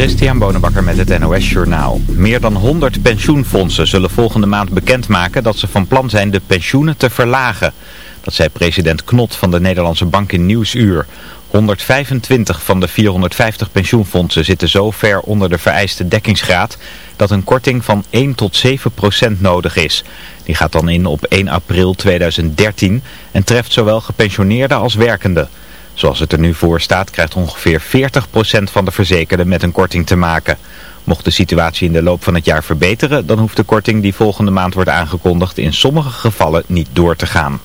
Christian Bonenbakker met het NOS Journaal. Meer dan 100 pensioenfondsen zullen volgende maand bekendmaken dat ze van plan zijn de pensioenen te verlagen. Dat zei president Knot van de Nederlandse Bank in Nieuwsuur. 125 van de 450 pensioenfondsen zitten zo ver onder de vereiste dekkingsgraad dat een korting van 1 tot 7 procent nodig is. Die gaat dan in op 1 april 2013 en treft zowel gepensioneerden als werkenden. Zoals het er nu voor staat krijgt ongeveer 40% van de verzekerden met een korting te maken. Mocht de situatie in de loop van het jaar verbeteren, dan hoeft de korting die volgende maand wordt aangekondigd in sommige gevallen niet door te gaan.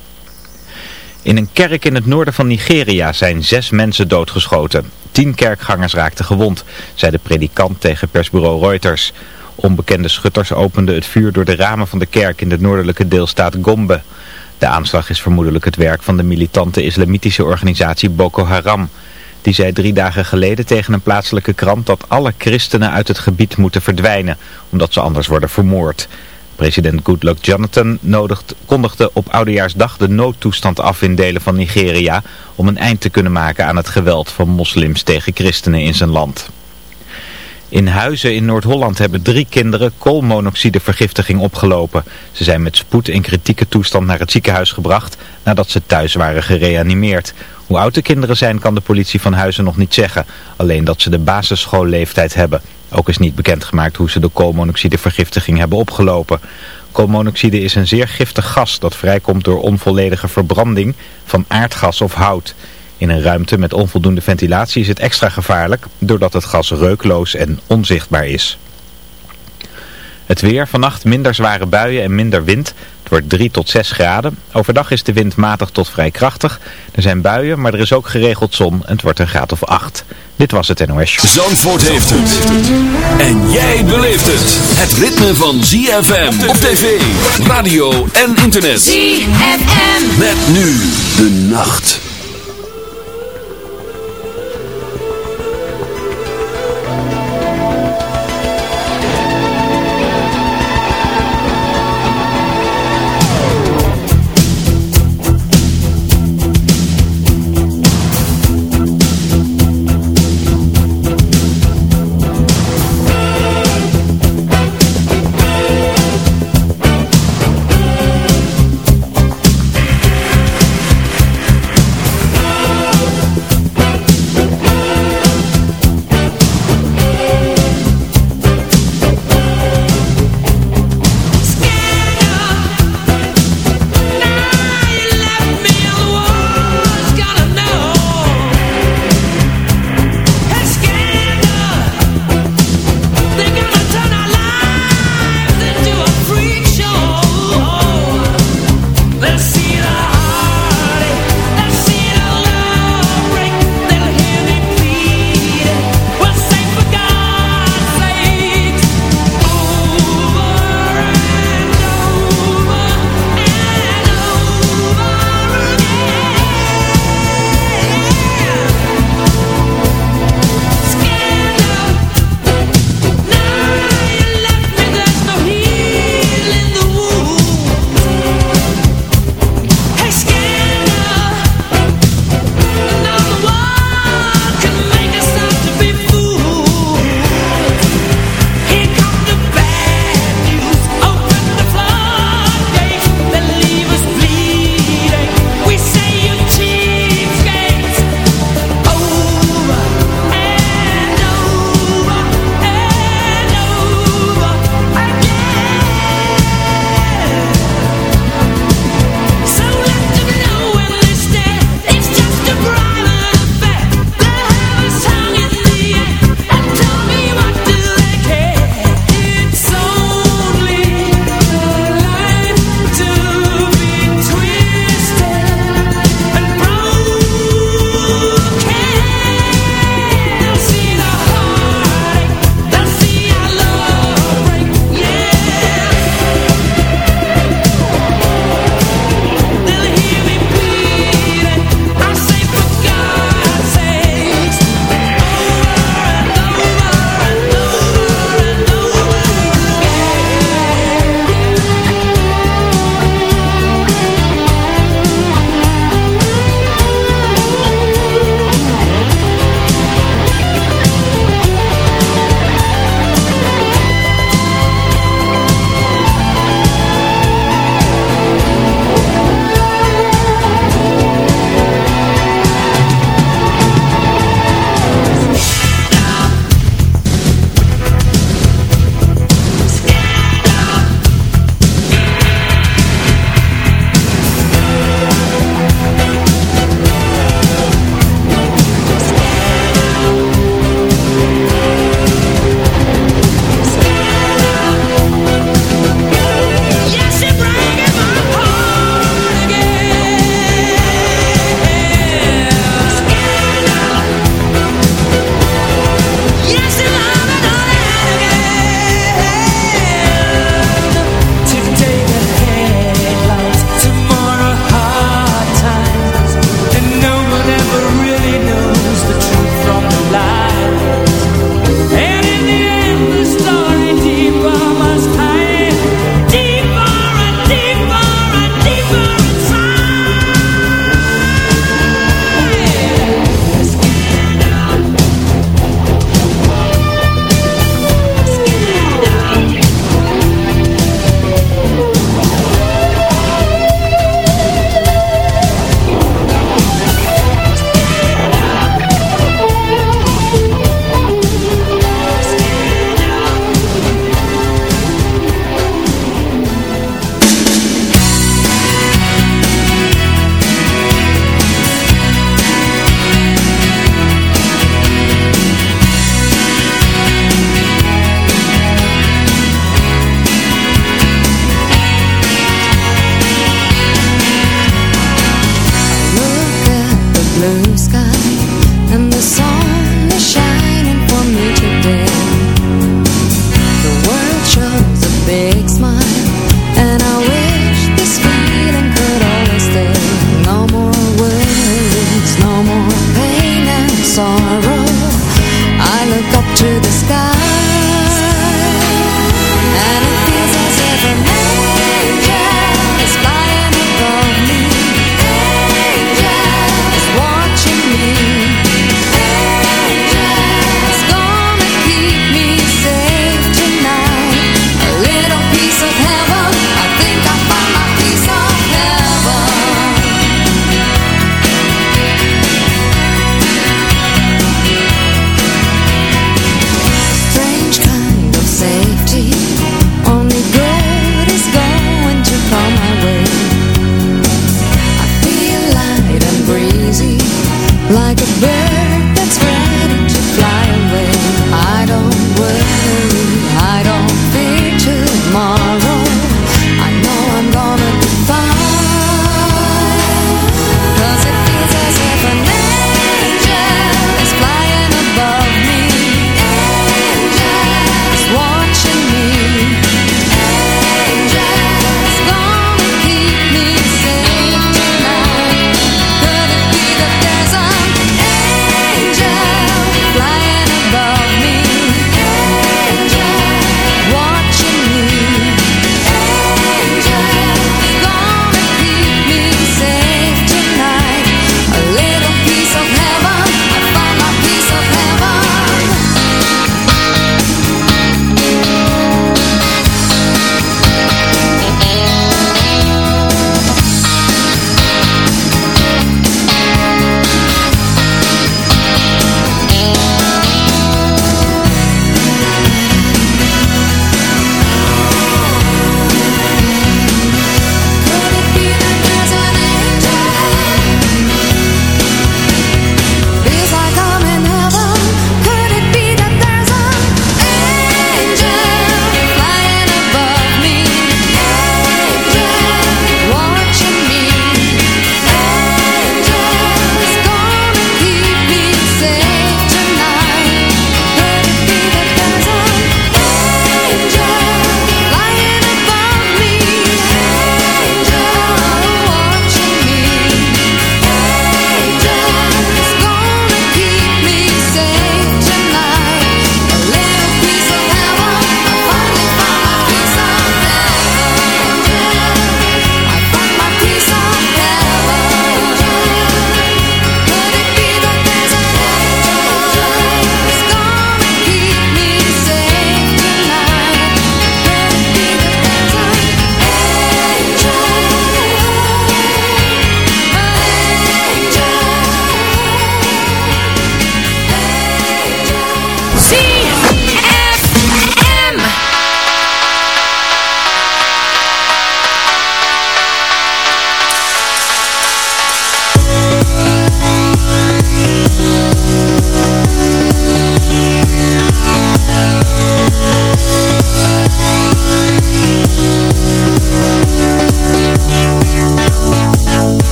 In een kerk in het noorden van Nigeria zijn zes mensen doodgeschoten. Tien kerkgangers raakten gewond, zei de predikant tegen persbureau Reuters. Onbekende schutters openden het vuur door de ramen van de kerk in de noordelijke deelstaat Gombe. De aanslag is vermoedelijk het werk van de militante islamitische organisatie Boko Haram. Die zei drie dagen geleden tegen een plaatselijke krant dat alle christenen uit het gebied moeten verdwijnen, omdat ze anders worden vermoord. President Goodluck Jonathan kondigde op Oudejaarsdag de noodtoestand af in delen van Nigeria om een eind te kunnen maken aan het geweld van moslims tegen christenen in zijn land. In Huizen in Noord-Holland hebben drie kinderen koolmonoxidevergiftiging opgelopen. Ze zijn met spoed in kritieke toestand naar het ziekenhuis gebracht nadat ze thuis waren gereanimeerd. Hoe oud de kinderen zijn kan de politie van Huizen nog niet zeggen. Alleen dat ze de basisschoolleeftijd hebben. Ook is niet bekendgemaakt hoe ze de koolmonoxidevergiftiging hebben opgelopen. Koolmonoxide is een zeer giftig gas dat vrijkomt door onvolledige verbranding van aardgas of hout. In een ruimte met onvoldoende ventilatie is het extra gevaarlijk doordat het gas reukloos en onzichtbaar is. Het weer, vannacht minder zware buien en minder wind. Het wordt 3 tot 6 graden. Overdag is de wind matig tot vrij krachtig. Er zijn buien, maar er is ook geregeld zon en het wordt een graad of 8. Dit was het NOS Zandvoort heeft het. En jij beleeft het. Het ritme van ZFM op tv, radio en internet. ZFM. Met nu de nacht.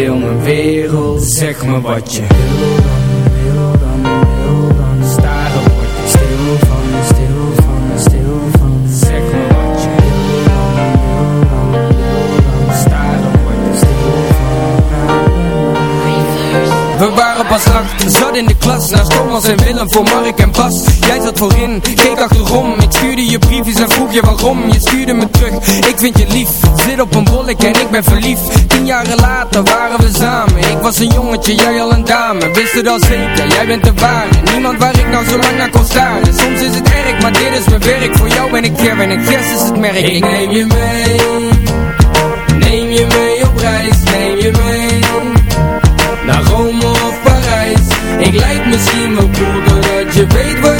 Heel mijn wereld Zeg me wat je wil dan, wil dan, wil dan. Sta word ik stil van, stil van, stil van. Zeg me wat je wil dan, wil dan, wil dan. Sta word ik stil van We waren pas acht, zat in de klas. Naast Thomas en Willem voor Mark en Bas. Jij zat voorin, keek achterom stuurde je briefjes en vroeg je waarom. Je stuurde me terug, ik vind je lief. Zit op een bollek en ik ben verliefd. Tien jaren later waren we samen. Ik was een jongetje, jij al een dame. Wist het al zeker, jij bent de ware. Niemand waar ik nou zo lang naar kon staren. Soms is het erg, maar dit is mijn werk. Voor jou ben ik Kevin en Gers is het merk. Ik neem je mee. Neem je mee op reis, neem je mee Naar Rome of Parijs. Ik lijk misschien wel cool Doordat je weet wat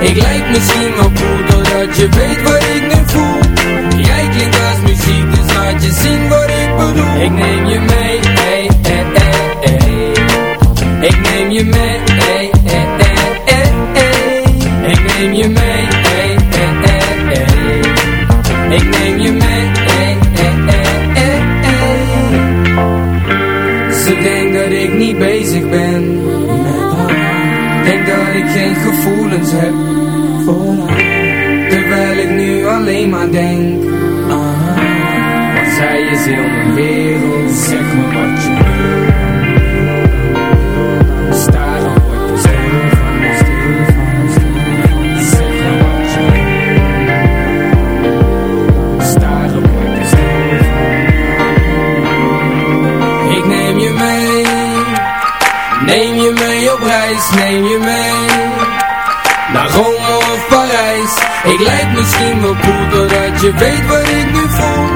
Ik lijk misschien wel cool Doordat je weet wat ik nu voel Jij klinkt als muziek Dus laat je zien wat ik bedoel Ik neem je mee hey, hey, hey, hey. Ik neem je mee hey. Ik neem je mee hey, hey. Ik neem je mee hey. Ze denkt dat ik niet bezig ben geen gevoelens heb voor Terwijl ik nu alleen maar denk haar Want zij is heel mijn wereld. Zeg wat je weet wat ik nu voel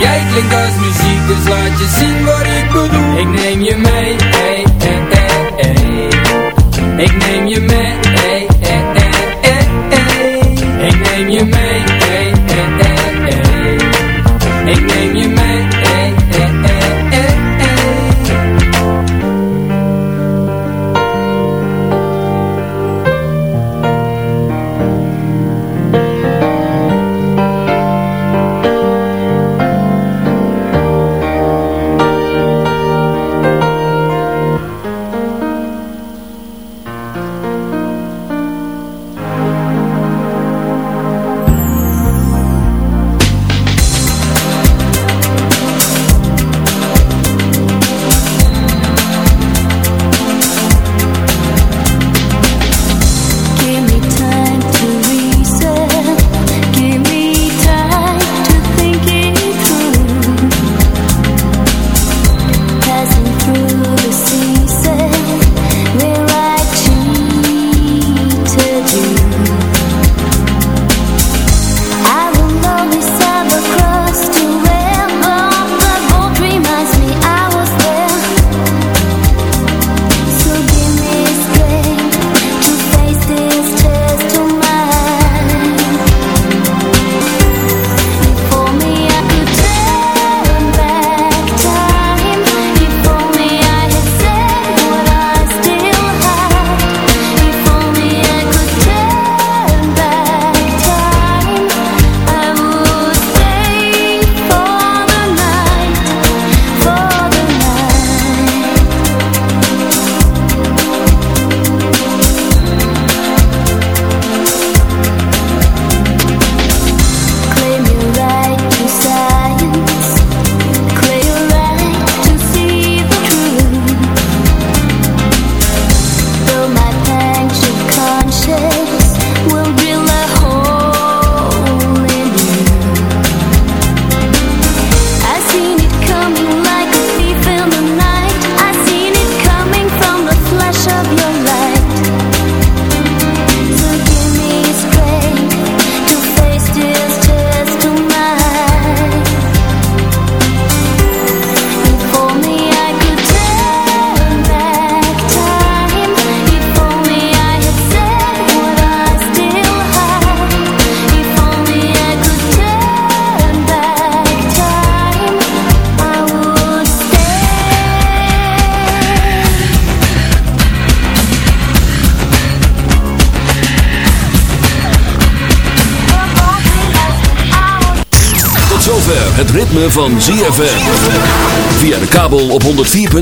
Jij klinkt als muziek Dus laat je zien wat ik bedoel. Ik neem je mee hey, hey, hey, hey. Ik neem je mee